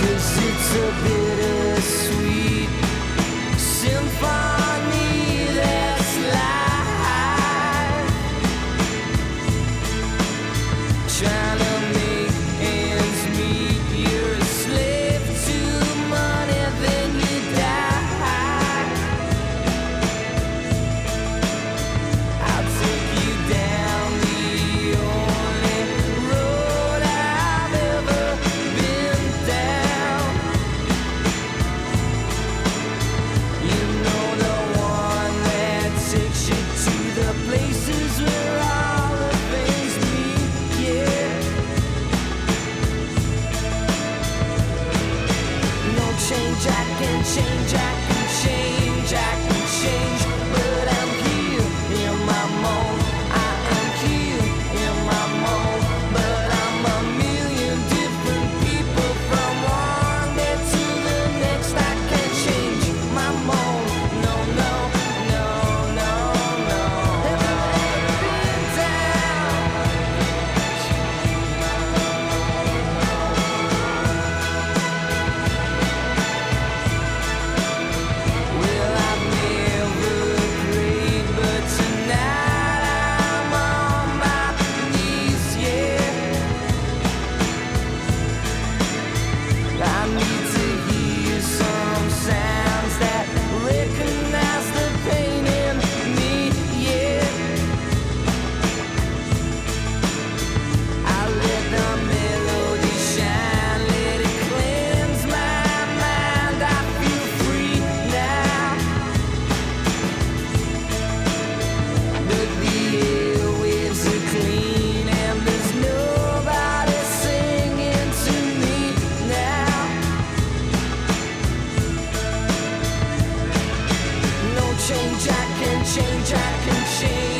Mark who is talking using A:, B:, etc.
A: Cause it's a bit change, Jack! can change, Jack! can change, Jack! change I can change.